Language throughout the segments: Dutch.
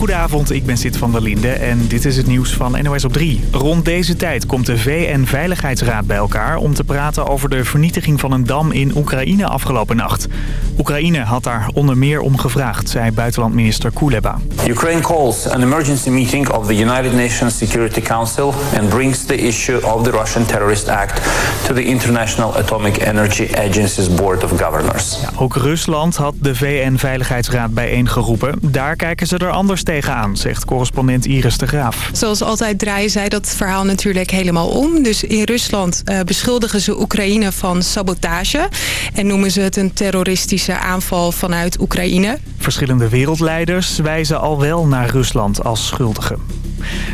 Goedenavond, ik ben Sid van der Linde en dit is het nieuws van NOS op 3. Rond deze tijd komt de VN-veiligheidsraad bij elkaar om te praten over de vernietiging van een dam in Oekraïne afgelopen nacht. Oekraïne had daar onder meer om gevraagd, zei buitenlandminister Kuleba. Ukraine calls an emergency meeting of the United Nations Security Council and brings the issue of the Russian Terrorist Act to the International Atomic Energy Agency's Board of Governors. Ja, ook Rusland had de VN-veiligheidsraad bijeengeroepen. Daar kijken ze er anders tegenaan, zegt correspondent Iris de Graaf. Zoals altijd draaien zij dat verhaal natuurlijk helemaal om. Dus in Rusland uh, beschuldigen ze Oekraïne van sabotage... en noemen ze het een terroristische aanval vanuit Oekraïne. Verschillende wereldleiders wijzen al wel naar Rusland als schuldige.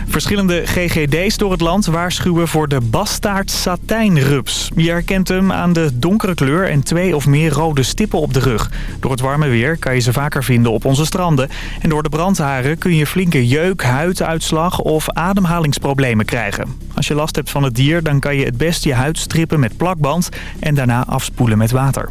Verschillende GGD's door het land waarschuwen voor de bastaard satijnrups. Je herkent hem aan de donkere kleur en twee of meer rode stippen op de rug. Door het warme weer kan je ze vaker vinden op onze stranden. En door de brandharen kun je flinke jeuk, huiduitslag of ademhalingsproblemen krijgen. Als je last hebt van het dier, dan kan je het best je huid strippen met plakband en daarna afspoelen met water.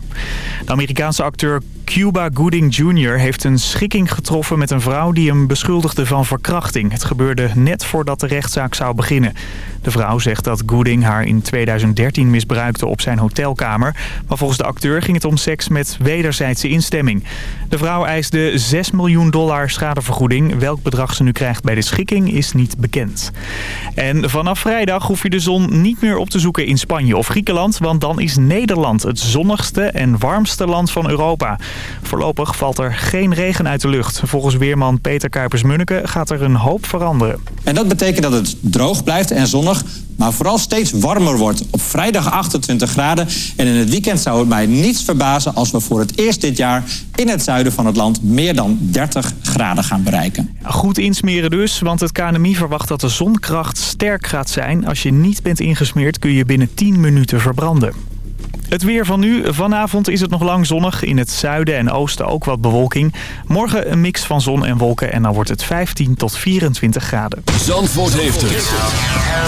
De Amerikaanse acteur Cuba Gooding Jr. heeft een schikking getroffen met een vrouw die hem beschuldigde van verkrachting. Het gebeurde net voordat de rechtszaak zou beginnen. De vrouw zegt dat Gooding haar in 2013 misbruikte op zijn hotelkamer. Maar volgens de acteur ging het om seks met wederzijdse instemming. De vrouw eisde 6 miljoen dollar schadevergoeding. Welk bedrag ze nu krijgt bij de schikking is niet bekend. En vanaf vrijdag hoef je de zon niet meer op te zoeken in Spanje of Griekenland. Want dan is Nederland het zonnigste en warmste land van Europa. Voorlopig valt er geen regen uit de lucht. Volgens weerman Peter Kuipers-Munneke gaat er een hoop veranderen. En dat betekent dat het droog blijft en zonnig, maar vooral steeds warmer wordt. Op vrijdag 28 graden en in het weekend zou het mij niets verbazen... als we voor het eerst dit jaar in het zuiden van het land meer dan 30 graden gaan bereiken. Goed insmeren dus, want het KNMI verwacht dat de zonkracht sterk gaat zijn. Als je niet bent ingesmeerd kun je binnen 10 minuten verbranden. Het weer van nu. Vanavond is het nog lang zonnig. In het zuiden en oosten ook wat bewolking. Morgen een mix van zon en wolken en dan wordt het 15 tot 24 graden. Zandvoort heeft het.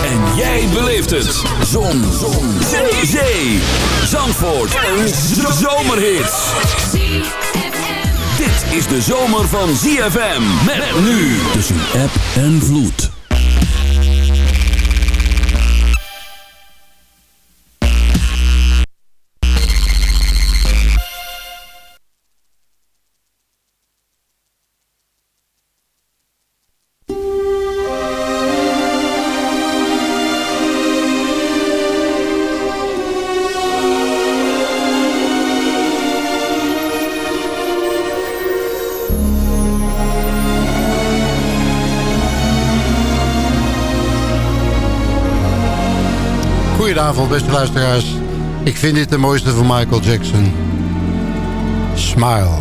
En jij beleeft het. Zon. zon. Zee. Zee. Zandvoort. Een zomerhit. Dit is de zomer van ZFM. Met nu tussen app en vloed. Goedenavond, beste luisteraars. Ik vind dit de mooiste van Michael Jackson. Smile.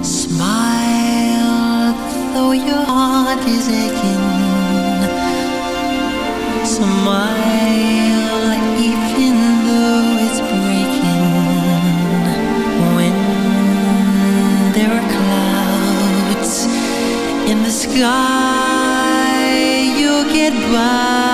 Smile, though your heart is aching. Smile, even though it's breaking. When there are clouds in the sky. goodbye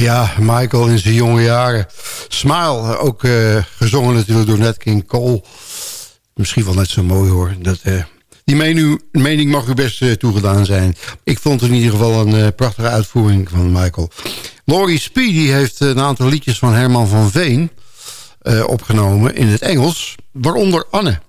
Ja, Michael in zijn jonge jaren. Smile, ook eh, gezongen natuurlijk door Nat King Cole. Misschien wel net zo mooi hoor. Dat, uh, die mening mag u best eh, uh, toegedaan zijn. Ik vond het in ieder geval een prachtige uitvoering van Michael. Laurie Speedy heeft een aantal liedjes van Herman van Veen opgenomen in het Engels. Waaronder Anne.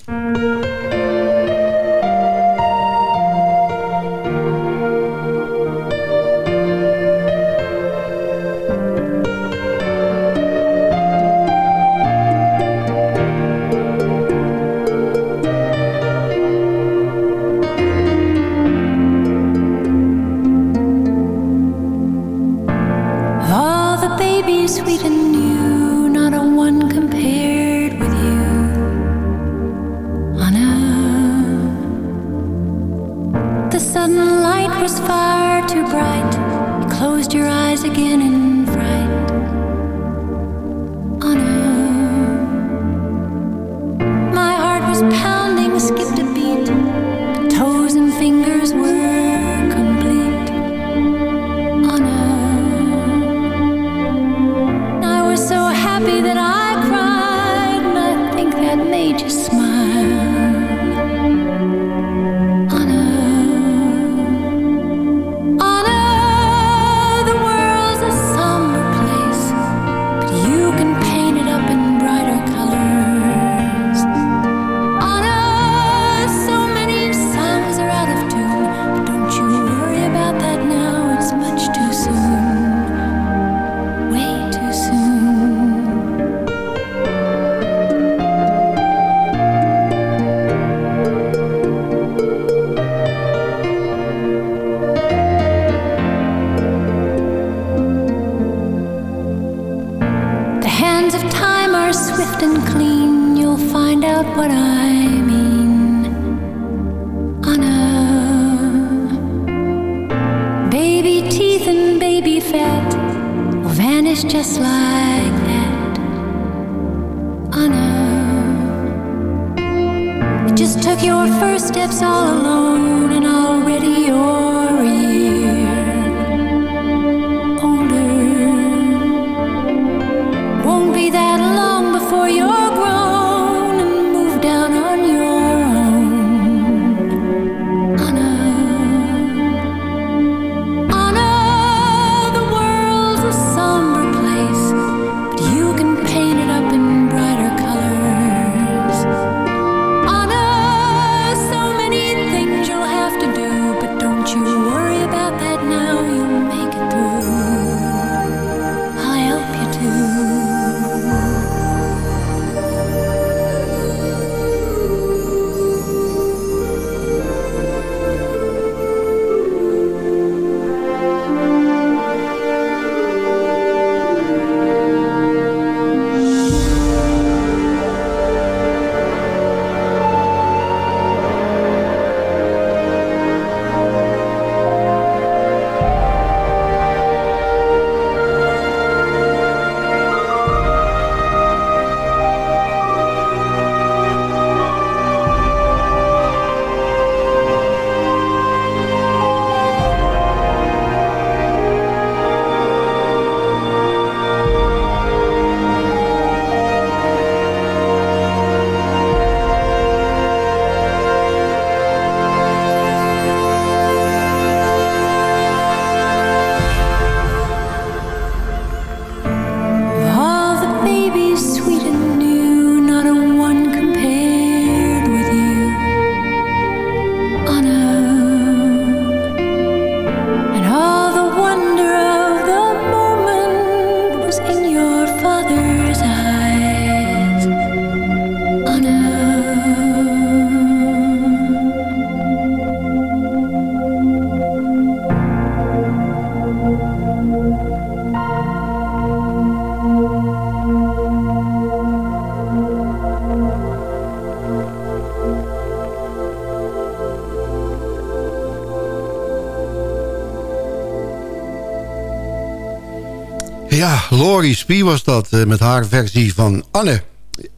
Was dat eh, met haar versie van Anne.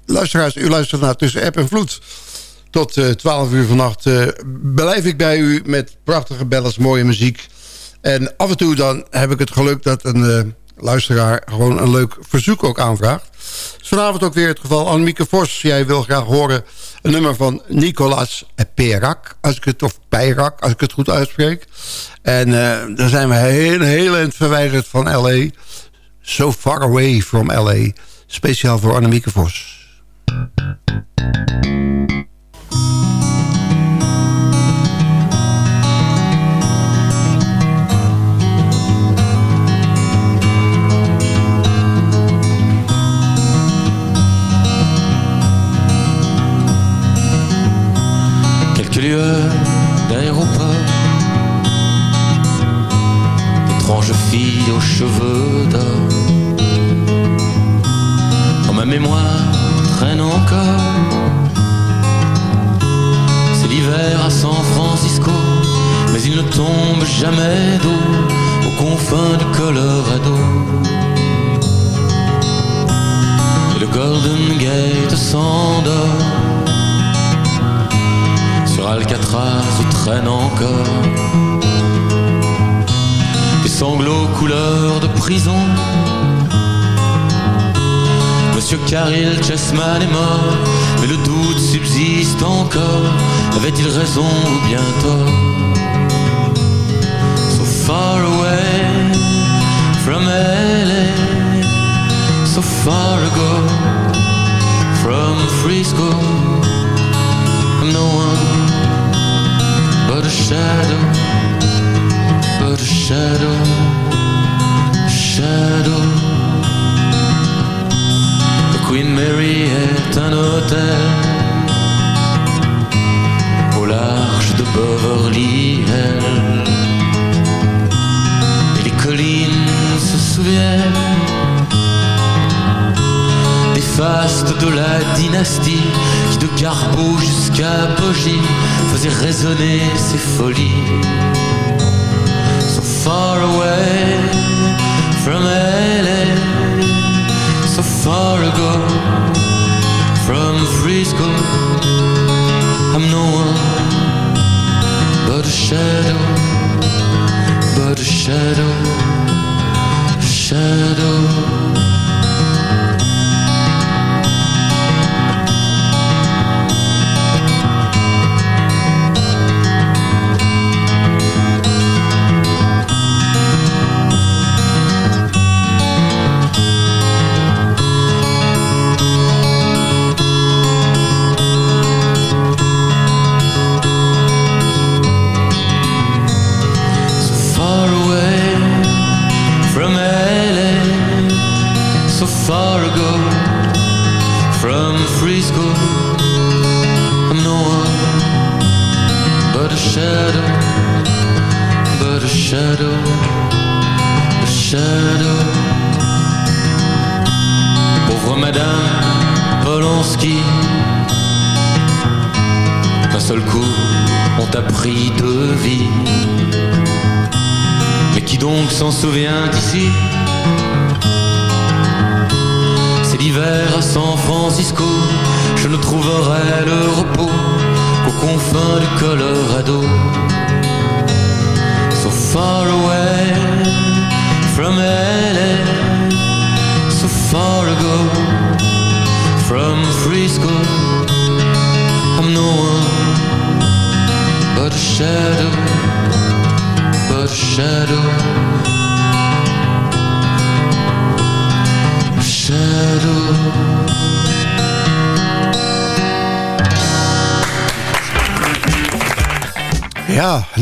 Luisteraars, u luistert naar Tussen App en Vloed. Tot eh 12 uur vannacht eh blijf ik bij u met prachtige bellers, mooie muziek. En af en toe dan heb ik het geluk dat een eh, luisteraar gewoon een leuk verzoek ook aanvraagt. Vanavond ook weer het geval. Annemieke Vos, jij wil graag horen een nummer van Nicolas Perak. Als ik het, of Peirak, als ik het goed uitspreek. En eh dan zijn we heel, heel verwijderd van L.A. So far away from L.A. Speciaal voor Annemieke Vos. Monsieur Caril Chessman est mort Mais le doute subsiste encore Avait-il raison ou bien tort? So far away from LA So far ago from Frisco I'm no one but a shadow, but a shadow, shadow. Queen Mary est un hôtel au large de Beverly Hills. Et les collines se souviennent des fastes de la dynastie qui de Carbeau jusqu'à Poggi faisait résonner ses folies. So far away from LA, far ago from Frisco, I'm no one but a shadow, but a shadow, a shadow.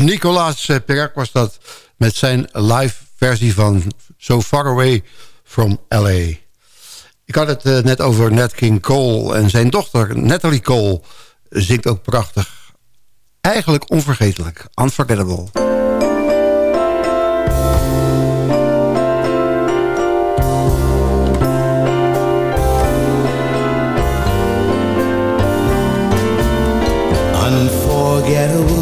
Nicolaas eh, Perak was dat met zijn live versie van So Far Away from L.A. Ik had het eh, net over Nat King Cole en zijn dochter Natalie Cole zingt ook prachtig. Eigenlijk onvergetelijk, unforgettable. unforgettable.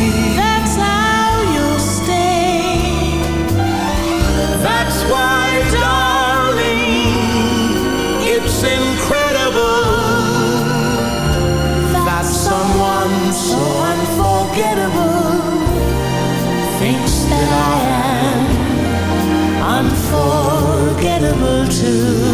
unforgettable too.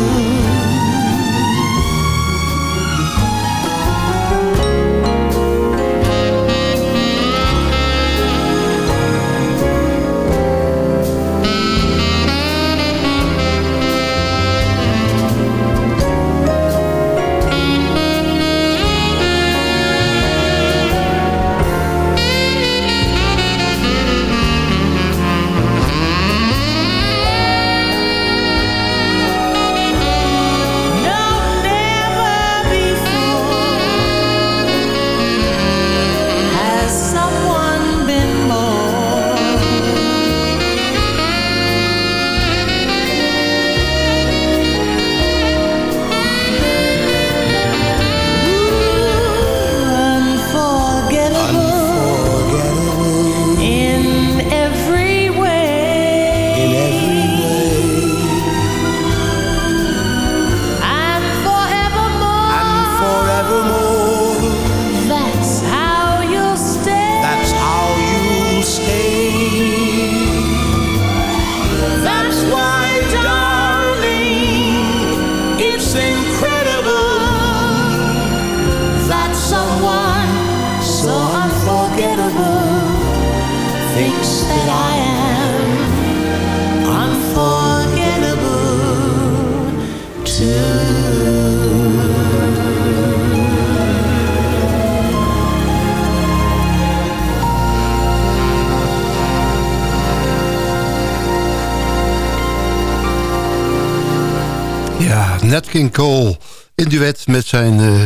Cole in duet met zijn eh,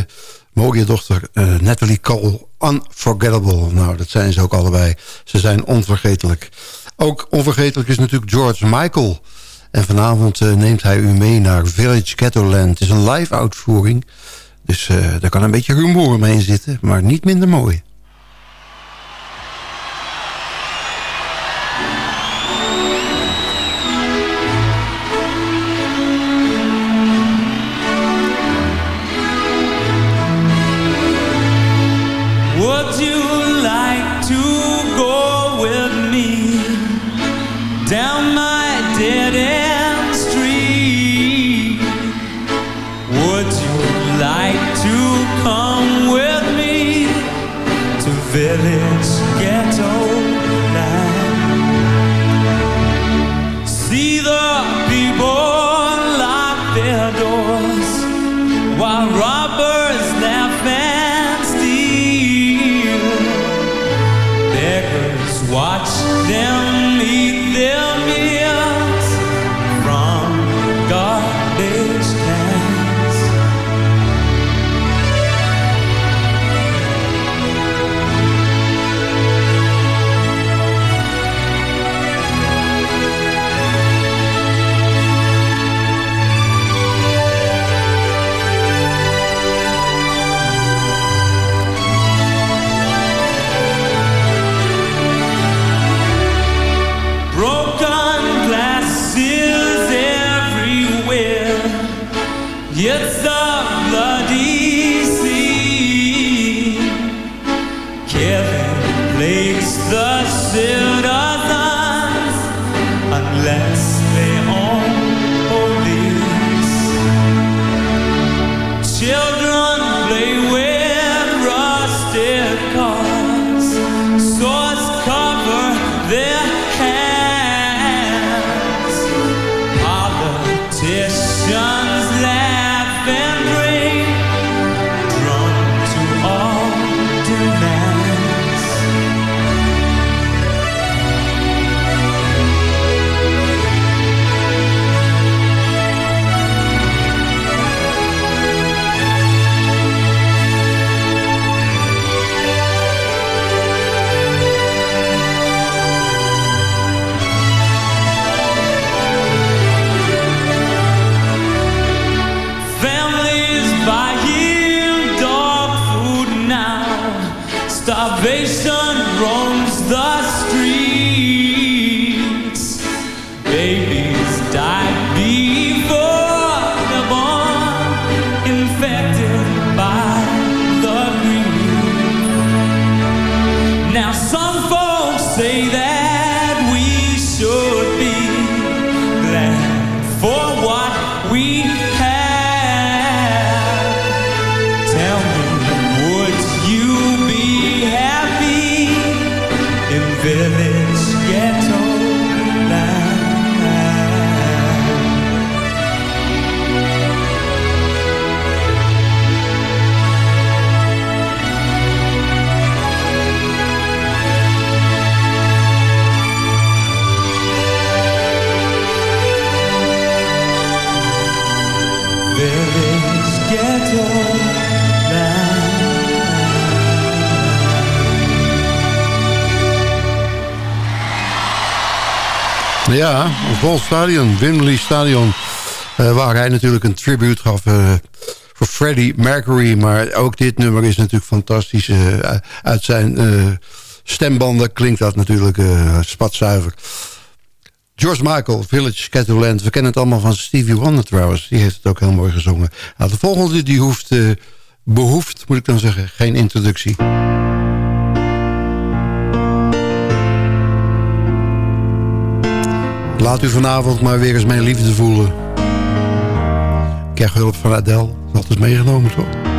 mooie dochter eh, Natalie Cole. Unforgettable. Nou, dat zijn ze ook allebei. Ze zijn onvergetelijk. Ook onvergetelijk is natuurlijk George Michael. En vanavond eh, neemt hij u mee naar Village Ghettoland. Het is een live uitvoering. Dus daar kan een beetje rumoer mee zitten. Maar niet minder mooi. Ja, een vol stadion, Wembley Stadion. Eh, waar hij natuurlijk een tribute gaf eh, voor Freddie Mercury. Maar ook dit nummer is natuurlijk fantastisch. Eh, uit zijn stembanden klinkt dat natuurlijk spatzuiver. George Michael, Village Catalan. We kennen het allemaal van Stevie Wonder trouwens. Die heeft het ook heel mooi gezongen. Nou, de volgende die hoeft, behoeft, moet ik dan zeggen, geen introductie. Laat u vanavond maar weer eens mijn liefde voelen. Ik krijg hulp van Adele. Dat is meegenomen, toch?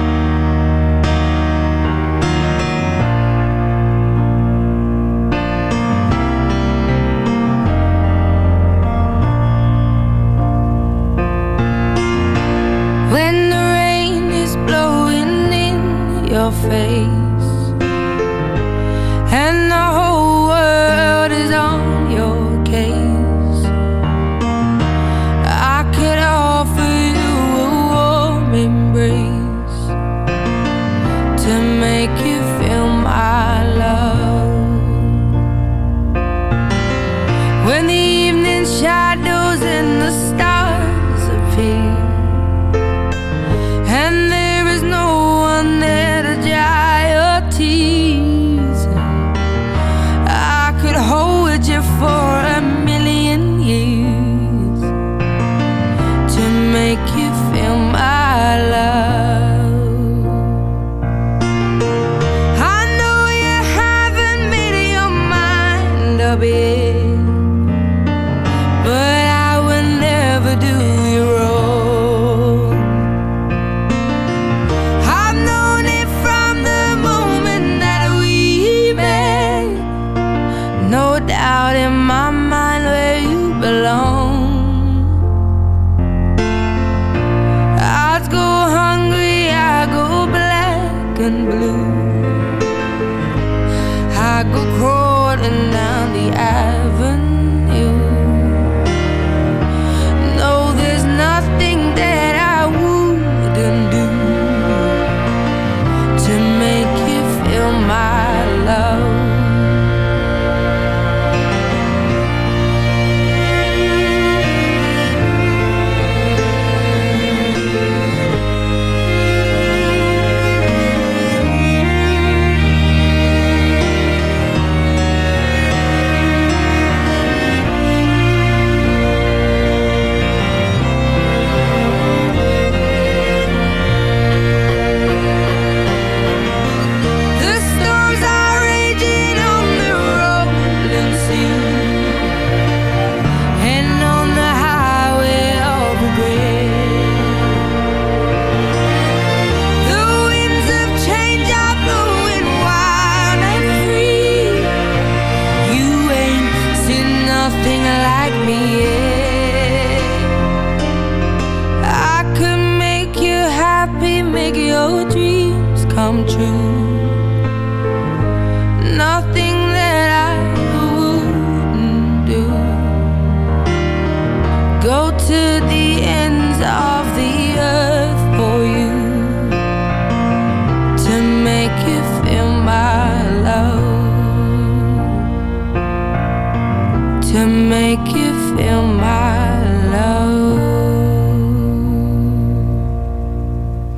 to make you feel my love.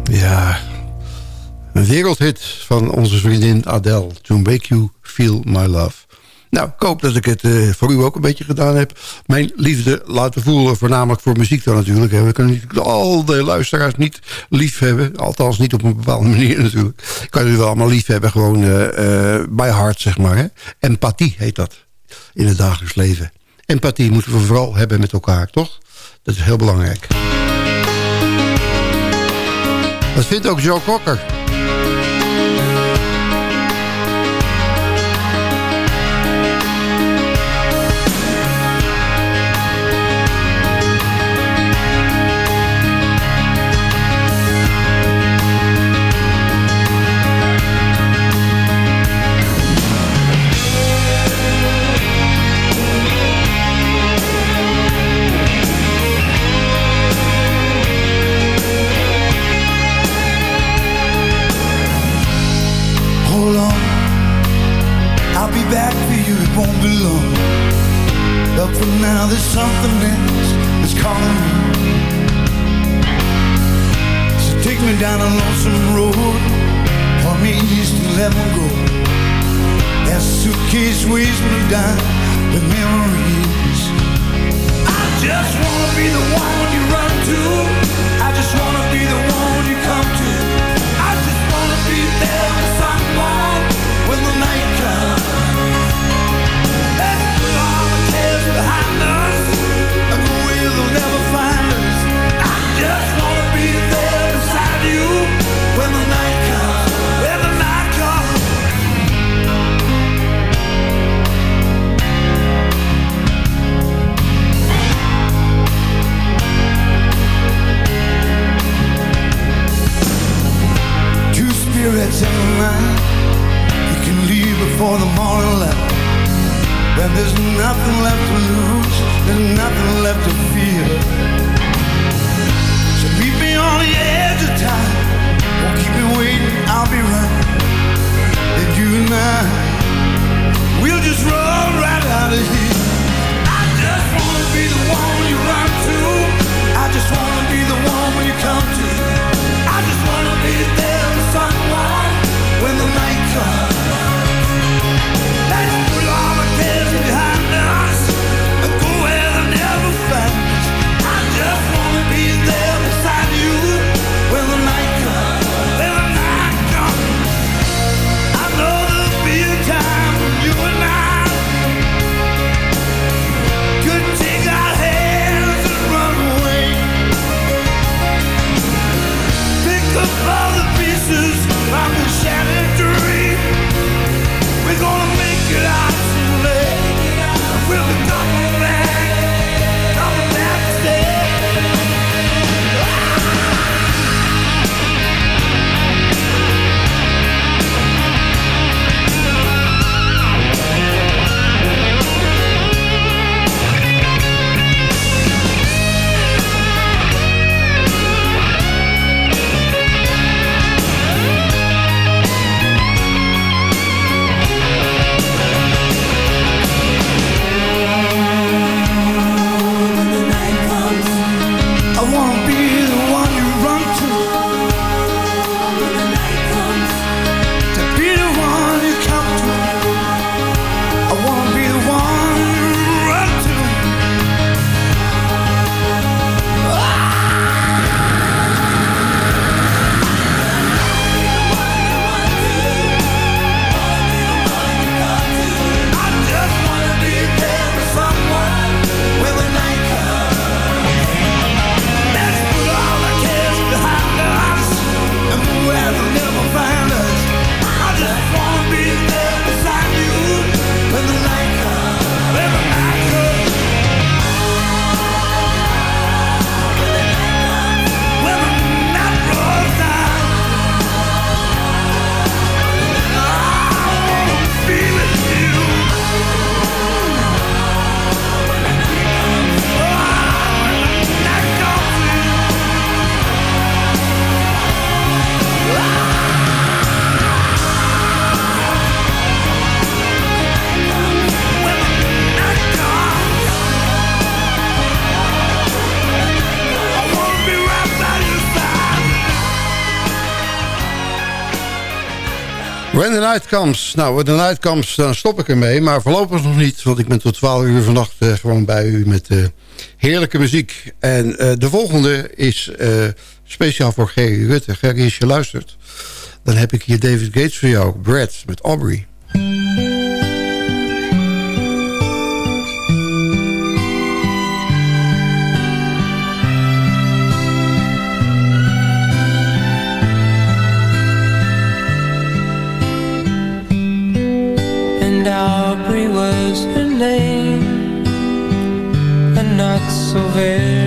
Ja, een wereldhit van onze vriendin Adele. To make you feel my love. Nou, ik hoop dat ik het eh, voor u ook een beetje gedaan heb. Mijn liefde laten voelen, voornamelijk voor muziek dan natuurlijk. We kunnen niet al de luisteraars niet lief hebben. Althans niet op een bepaalde manier natuurlijk. Ik kan u wel allemaal lief hebben, gewoon eh, eh, uh, uh, bij hart zeg maar. Hè. Empathie heet dat in het dagelijks leven. Empathie moeten we vooral hebben met elkaar, toch? Dat is heel belangrijk. Dat vindt ook Joe Cocker. Now, there's something else that's calling me. So take me down a lonesome road, For me east and let me go. That suitcase weighs me down with memories. I just wanna be the one you run to. I just wanna Nightcomes. Nou, de Nightcomes, dan stop ik ermee. Maar voorlopig nog niet, want ik ben tot 12 uur vannacht eh, gewoon bij u met eh, heerlijke muziek. En eh, de volgende is speciaal voor Gerry Rutte. Gerry, als je luistert, dan heb ik hier David Gates voor jou. Brad met Aubrey. head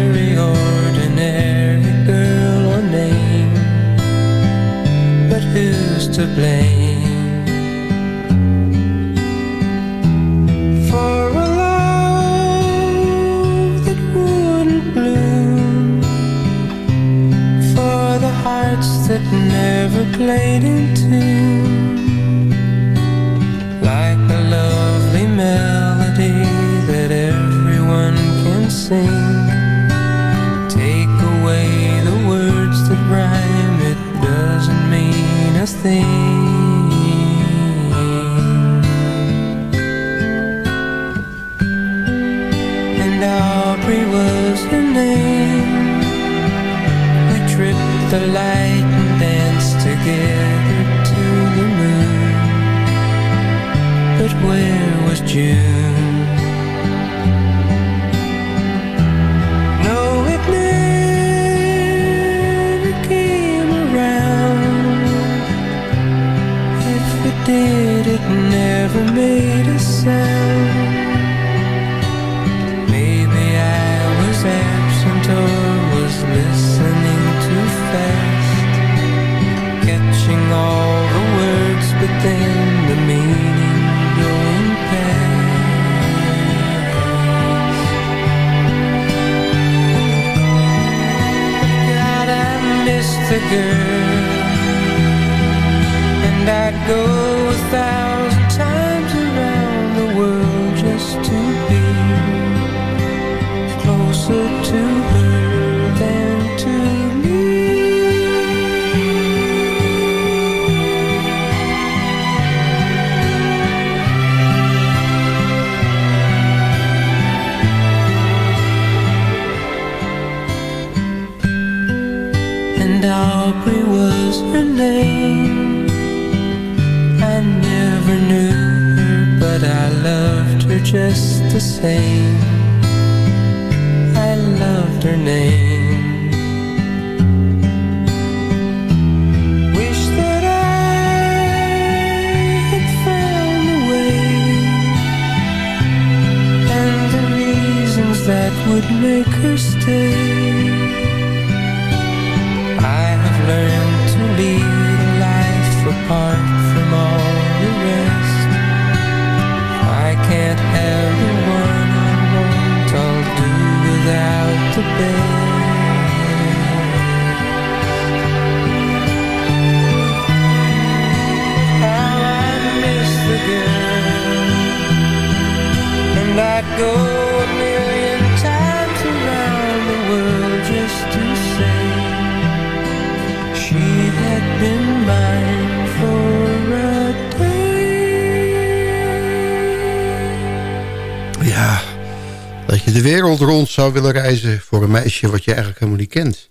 zou willen reizen voor een meisje wat je eigenlijk helemaal niet kent.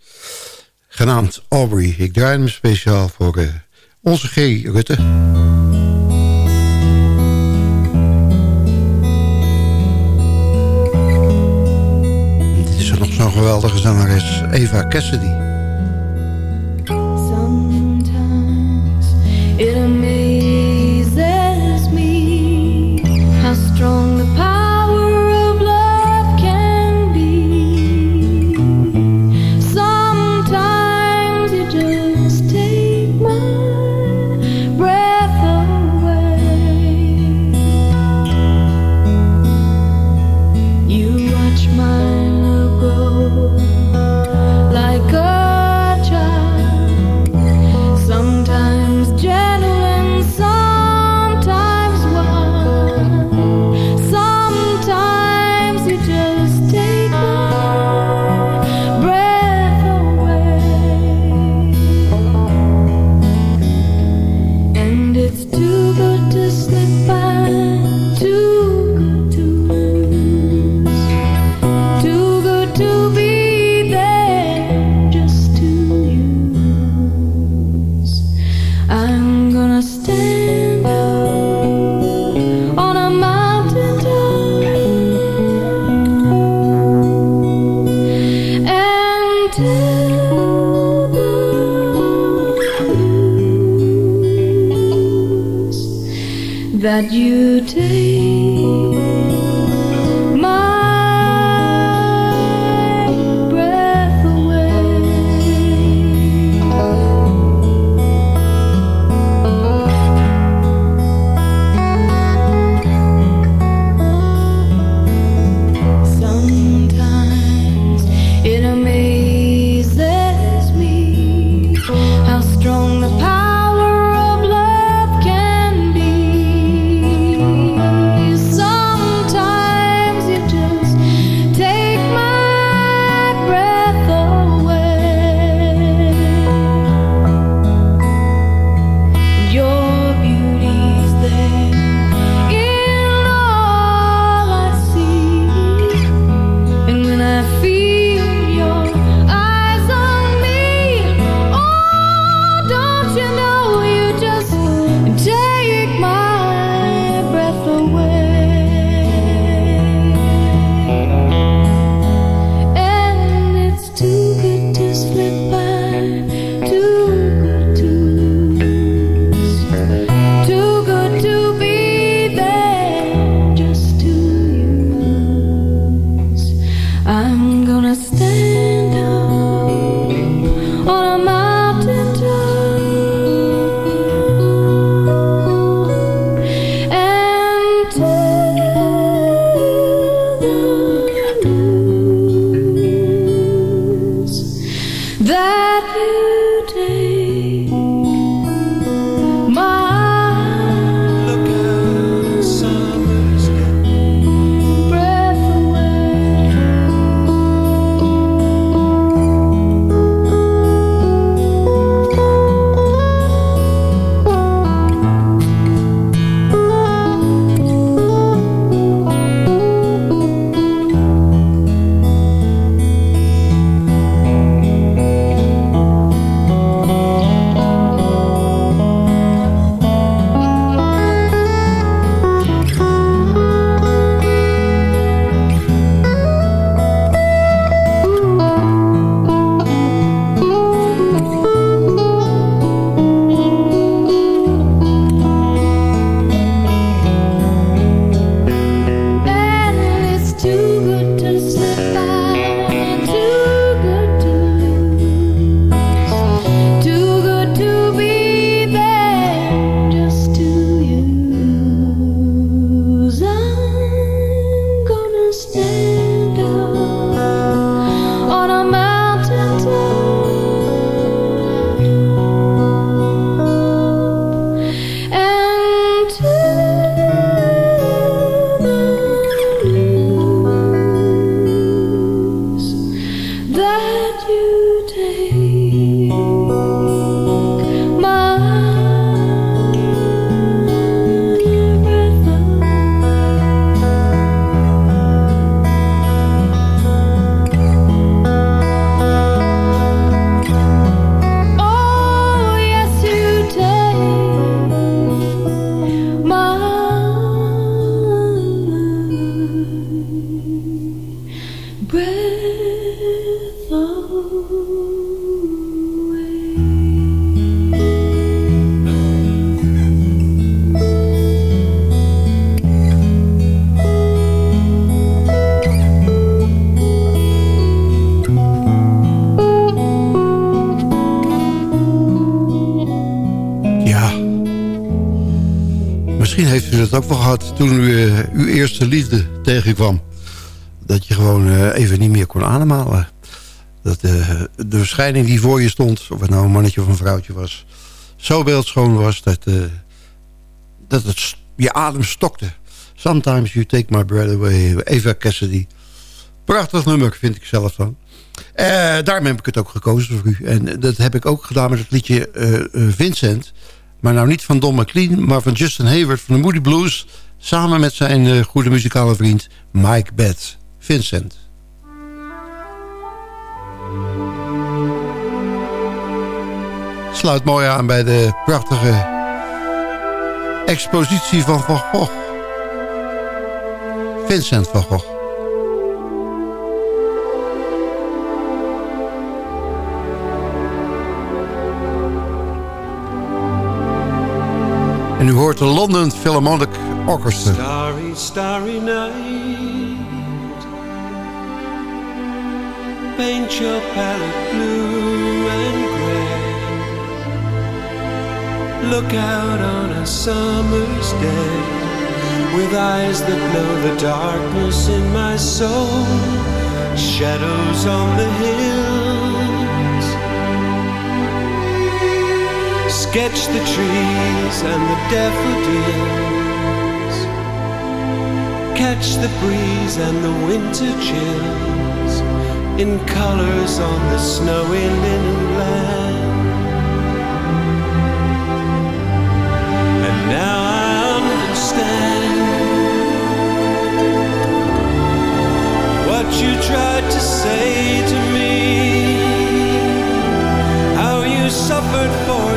Genaamd Aubrey. Ik draai hem speciaal voor eh, onze G. Rutte. Dit is nog zo'n geweldige zangeres, Eva Cassidy. Ook wel gehad toen u eh, uw eerste liefde tegenkwam. Dat je gewoon eh, even niet meer kon ademhalen. Dat eh, de verschijning die voor je stond, of het nou een mannetje of een vrouwtje was... zo beeldschoon was dat, dat het, je adem stokte. Sometimes you take my breath away. Eva Cassidy. Prachtig nummer, vind ik zelf dan. Eh, daarom heb ik het ook gekozen voor u. En dat heb ik ook gedaan met het liedje Vincent. Maar nou niet van Don McLean, maar van Justin Hayward van de Moody Blues. Samen met zijn eh, goede muzikale vriend Mike Betts. Vincent. Sluit mooi aan bij de prachtige expositie van Van Gogh. Vincent van Gogh. En u hoort de London Philharmonic Orchestra. Starry, starry night. Paint your palette blue and gray. Look out on a summer's day with eyes that know the darkness in my soul. Shadows on the hills. Sketch the trees and the daffodils. Catch the breeze and the winter chills in colors on the snowy linen land. And now I understand what you tried to say to me. How you suffered for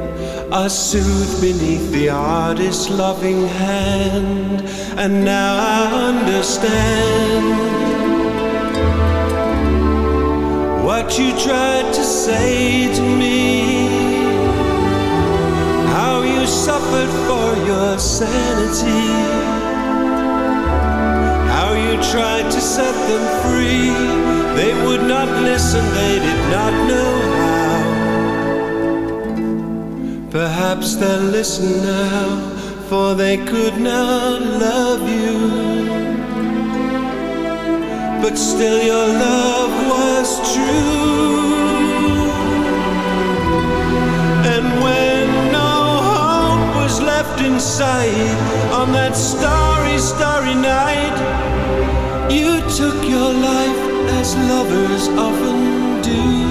are soothed beneath the artist's loving hand. And now I understand what you tried to say to me. How you suffered for your sanity. How you tried to set them free. They would not listen, they did not know. Perhaps they'll listen now, for they could not love you. But still, your love was true. And when no hope was left in sight on that starry, starry night, you took your life as lovers often do.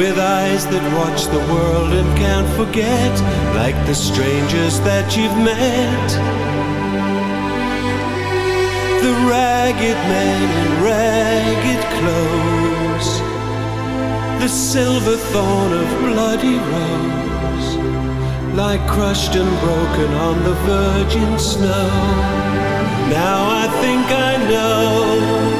With eyes that watch the world and can't forget. Like the strangers that you've met. The ragged man in ragged clothes. The silver thorn of bloody rose. lie crushed and broken on the virgin snow. Now I think I know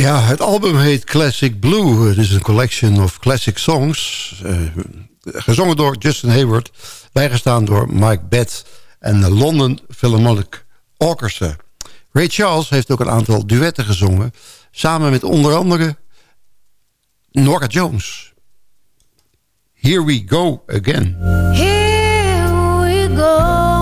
Ja, het album heet Classic Blue. Het is een collection of classic songs. eh, gezongen door Justin Hayward. Bijgestaan door Mike Bett en de London Philharmonic Orchestra. Ray Charles heeft ook een aantal duetten gezongen. Samen met onder andere Nora Jones. Here we go again. Here we go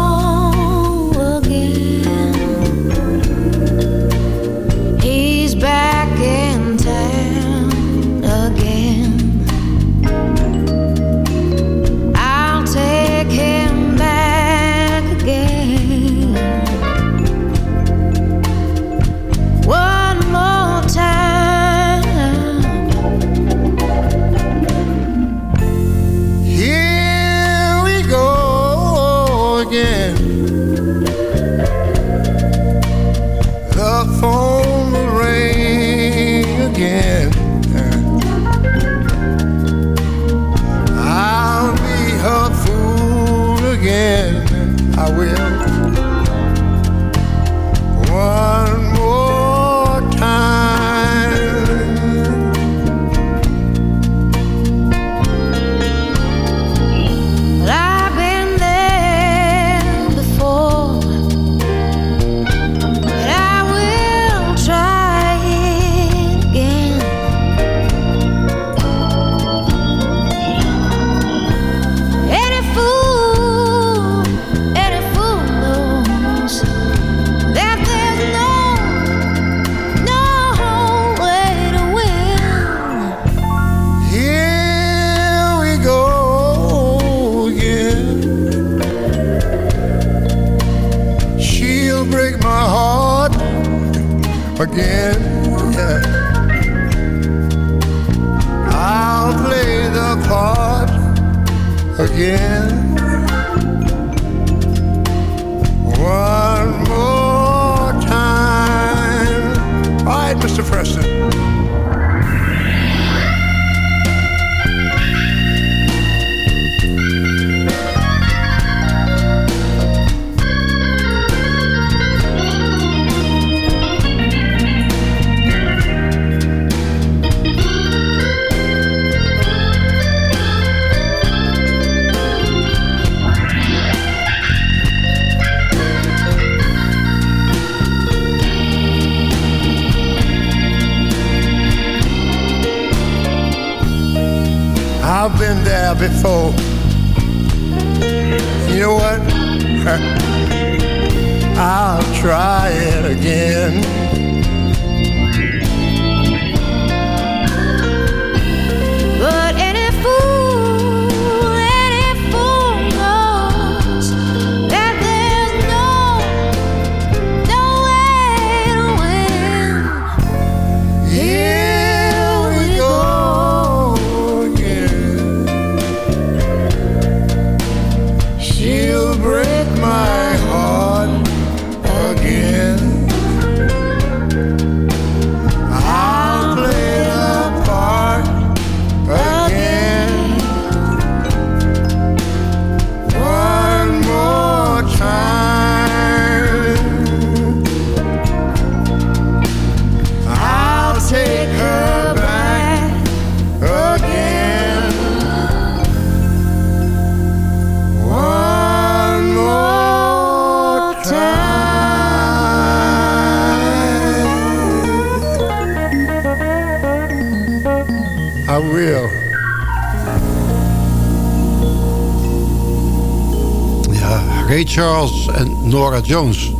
Jones.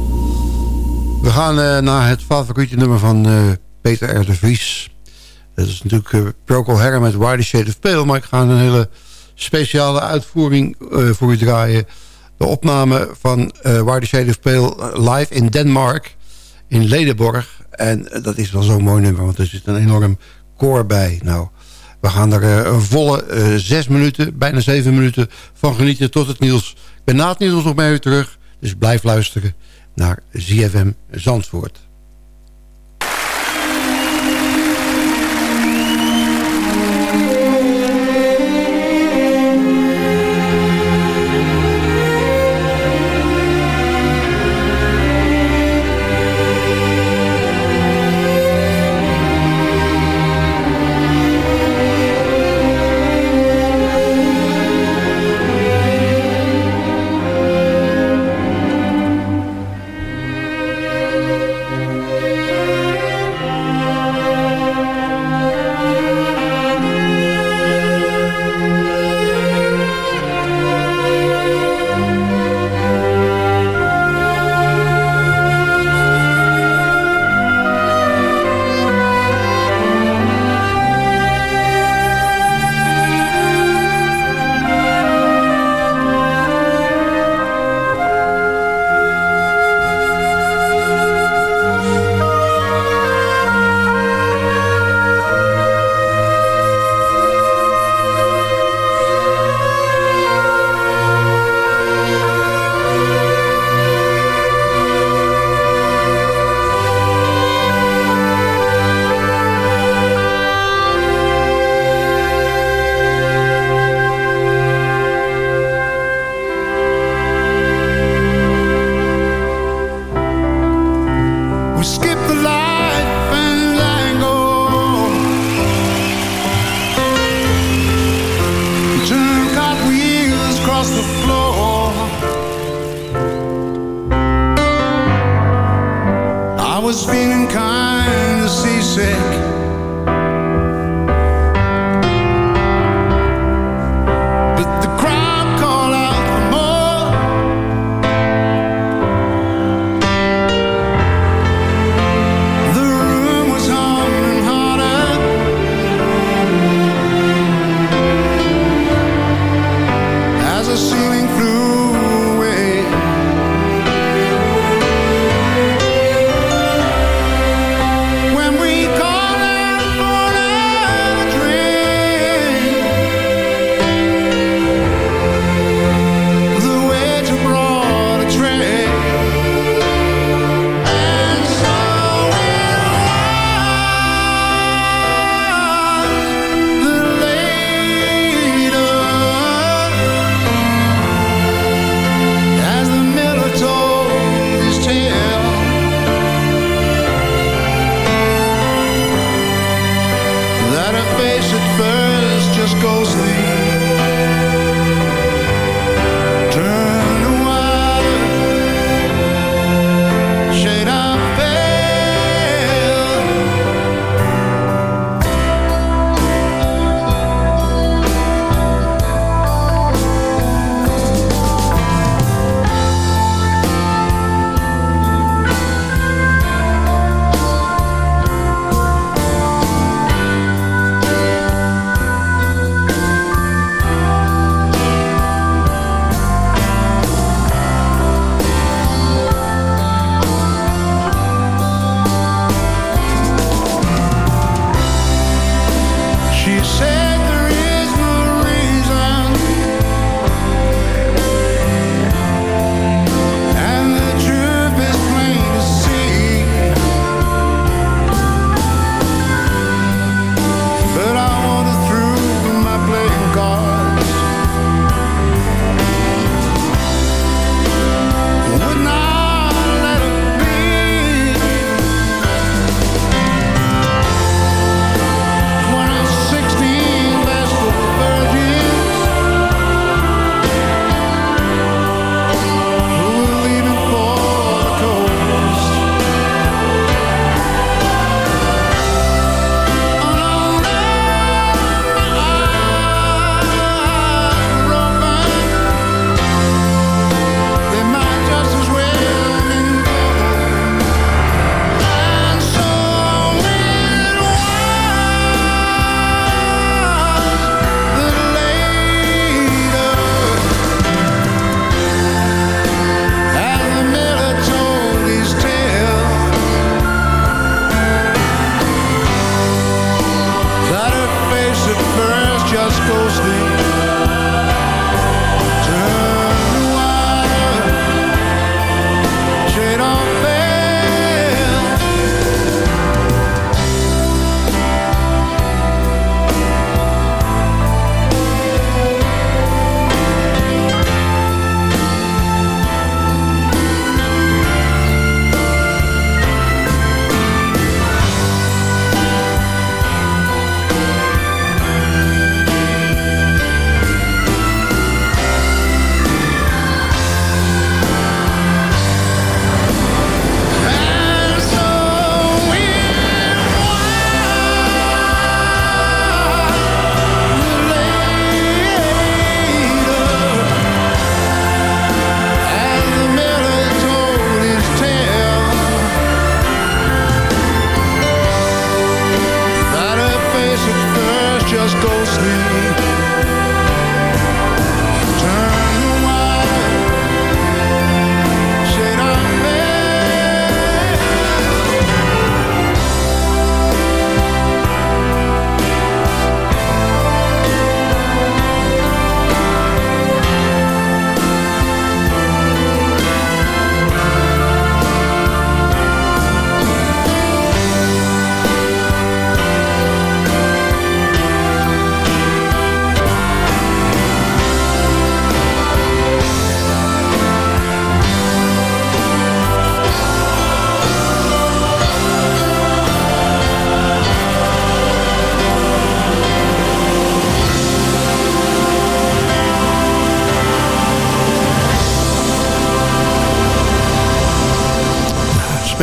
We gaan eh, naar het favoriete nummer van eh, Peter R. de Vries. Dat is natuurlijk uh, Procol Harum met Shade of Pale. Maar ik ga een hele speciale uitvoering eh, voor u draaien. De opname van uh, the Shade of Pale live in Denmark. In Ledenborg. En eh, dat is wel zo'n mooi nummer. Want er zit een enorm koor bij. Nou, we gaan er eh, een volle eh, zes minuten, bijna zeven minuten van genieten tot het nieuws. Ik ben na het nieuws nog bij u terug. Dus blijf luisteren naar ZFM Zandvoort.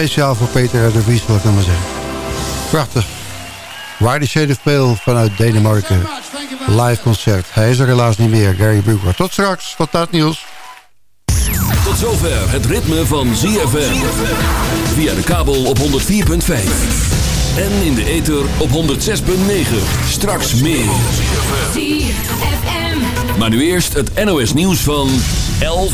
Speciaal voor Peter de Vries, wil ik nou maar zeggen. Prachtig. Waar die Shade of Pale vanuit Denemarken. Live concert. Hij is er helaas niet meer, Gary Brugger. Tot straks, wat dat nieuws. Tot zover het ritme van ZFM. Via de kabel op 104.5. En in de ether op 106.9. Straks meer. Maar nu eerst het NOS nieuws van 11